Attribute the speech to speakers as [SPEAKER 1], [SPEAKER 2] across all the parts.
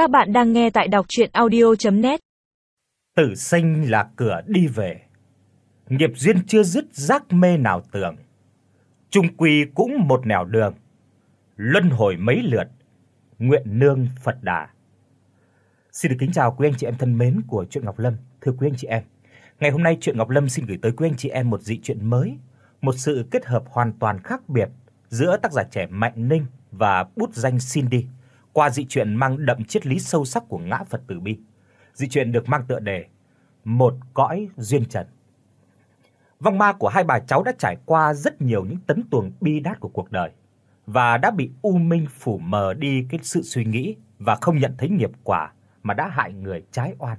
[SPEAKER 1] Các bạn đang nghe tại đọc audio net
[SPEAKER 2] Tử sinh là cửa đi về. Nghiệp duyên chưa dứt giác mê nào tưởng. Trung quy cũng một nẻo đường. Luân hồi mấy lượt, nguyện nương Phật Đà. Xin được kính chào quý anh chị em thân mến của truyện Ngọc Lâm, thưa quý anh chị em. Ngày hôm nay truyện Ngọc Lâm xin gửi tới quý anh chị em một dị truyện mới, một sự kết hợp hoàn toàn khác biệt giữa tác giả trẻ Mạnh Ninh và bút danh Cindy qua dị truyện mang đậm triết lý sâu sắc của ngã Phật Từ Bi. Dị truyện được mang tựa đề Một cõi duyên trần. Vong ma của hai bà cháu đã trải qua rất nhiều những tấn tuồng bi đát của cuộc đời và đã bị u minh phủ mờ đi cái sự suy nghĩ và không nhận thấy nghiệp quả mà đã hại người trái oan.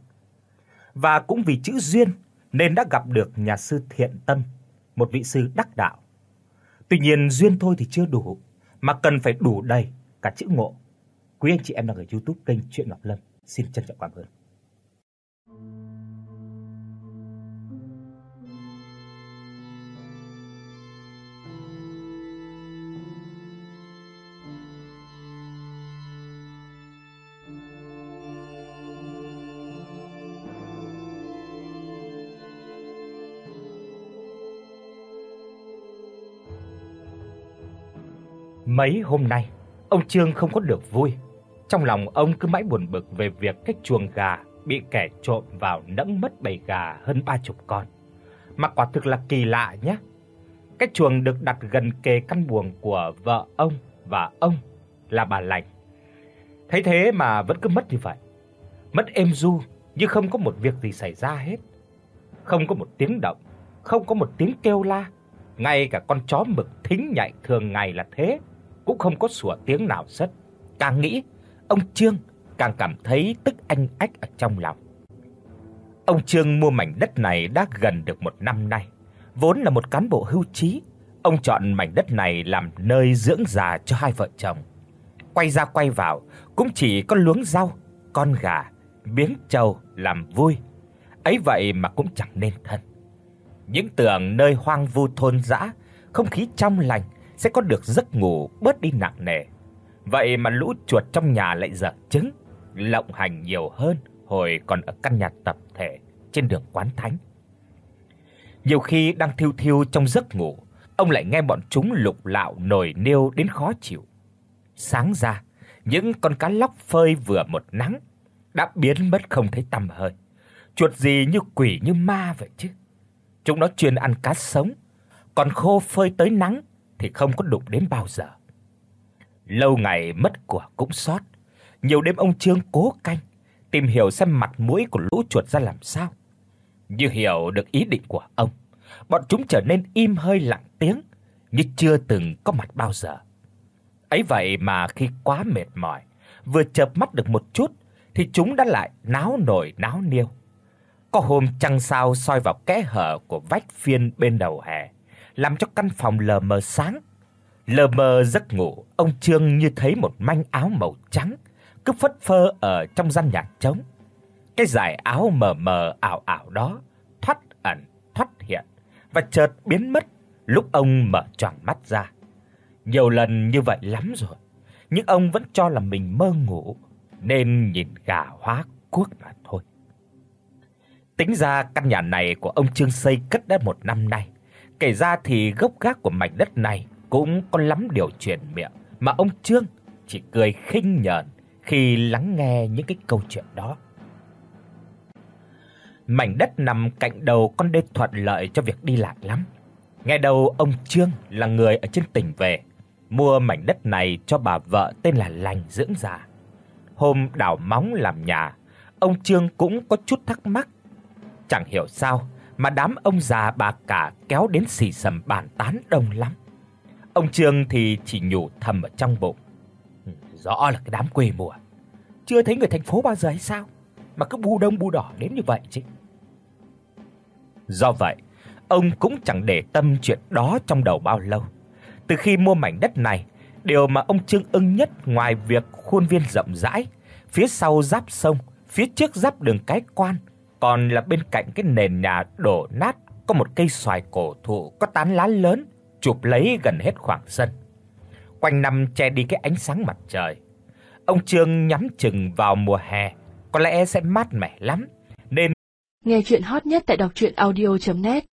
[SPEAKER 2] Và cũng vì chữ duyên nên đã gặp được nhà sư Thiện Tâm, một vị sư đắc đạo. Tuy nhiên duyên thôi thì chưa đủ, mà cần phải đủ đầy cả chữ ngộ. Quý anh chị em đang ở YouTube kênh Truyện Ngọc Lâm, xin trân trọng cảm ơn. Mấy hôm nay, ông Trương không có được vui. Trong lòng ông cứ mãi buồn bực về việc cái chuồng gà bị kẻ trộm vào nẫng mất bầy gà hơn ba chục con. Mà quả thực là kỳ lạ nhé. Cái chuồng được đặt gần kề căn buồng của vợ ông và ông là bà Lành. Thấy thế mà vẫn cứ mất như vậy. Mất êm du như không có một việc gì xảy ra hết. Không có một tiếng động, không có một tiếng kêu la, ngay cả con chó mực thính nhạy thường ngày là thế cũng không có sủa tiếng nào sất. Càng nghĩ, ông Trương càng cảm thấy tức anh ách ở trong lòng. Ông Trương mua mảnh đất này đã gần được một năm nay. Vốn là một cán bộ hưu trí, ông chọn mảnh đất này làm nơi dưỡng già cho hai vợ chồng. Quay ra quay vào cũng chỉ có luống rau, con gà, miếng trâu làm vui. Ấy vậy mà cũng chẳng nên thân. Những tưởng nơi hoang vu thôn dã, không khí trong lành sẽ có được giấc ngủ bớt đi nặng nề. Vậy mà lũ chuột trong nhà lại dở trứng, lộng hành nhiều hơn hồi còn ở căn nhà tập thể trên đường Quán Thánh. Nhiều khi đang thiêu thiêu trong giấc ngủ, ông lại nghe bọn chúng lục lạo nồi niêu đến khó chịu. Sáng ra, những con cá lóc phơi vừa một nắng đã biến mất không thấy tăm hơi. Chuột gì như quỷ như ma vậy chứ. Chúng nó chuyên ăn cá sống, còn khô phơi tới nắng thì không có đụng đến bao giờ. Lâu ngày mất của cũng sót, nhiều đêm ông Trương cố canh, tìm hiểu xem mặt mũi của lũ chuột ra làm sao. Như hiểu được ý định của ông, bọn chúng trở nên im hơi lặng tiếng, như chưa từng có mặt bao giờ. Ấy vậy mà khi quá mệt mỏi, vừa chợp mắt được một chút thì chúng đã lại náo nổi náo niêu. Có hôm trăng sao soi vào kẽ hở của vách phiên bên đầu hè, làm cho căn phòng lờ mờ sáng. Lờ mờ giấc ngủ, ông Trương như thấy một manh áo màu trắng cứ phất phơ ở trong gian nhà trống. Cái dải áo mờ mờ ảo ảo đó thoát ẩn, thoát hiện và chợt biến mất lúc ông mở tròn mắt ra. Nhiều lần như vậy lắm rồi, nhưng ông vẫn cho là mình mơ ngủ nên nhìn gà hóa cuốc mà thôi. Tính ra căn nhà này của ông Trương xây cất đã một năm nay. Kể ra thì gốc gác của mảnh đất này cũng có lắm điều truyền miệng mà ông Trương chỉ cười khinh nhờn khi lắng nghe những cái câu chuyện đó. Mảnh đất nằm cạnh đầu con đê thuận lợi cho việc đi lại lắm. Nghe đầu ông Trương là người ở trên tỉnh về, mua mảnh đất này cho bà vợ tên là Lành dưỡng già. Hôm đào móng làm nhà, ông Trương cũng có chút thắc mắc. Chẳng hiểu sao mà đám ông già bà cả kéo đến xì xầm bàn tán đông lắm. Ông Trương thì chỉ nhủ thầm ở trong bụng. Ừ, rõ là cái đám quê mùa. Chưa thấy người thành phố bao giờ hay sao mà cứ bu đông bu đỏ đến như vậy chứ. Do vậy, ông cũng chẳng để tâm chuyện đó trong đầu bao lâu. Từ khi mua mảnh đất này, điều mà ông Trương ưng nhất ngoài việc khuôn viên rộng rãi, phía sau giáp sông, phía trước giáp đường cái quan, còn là bên cạnh cái nền nhà đổ nát có một cây xoài cổ thụ có tán lá lớn chụp lấy gần hết khoảng sân. Quanh năm che đi cái ánh sáng mặt trời. Ông Trương nhắm chừng vào mùa hè có lẽ sẽ mát mẻ lắm, nên
[SPEAKER 3] Nghe truyện hot nhất tại doctruyenaudio.net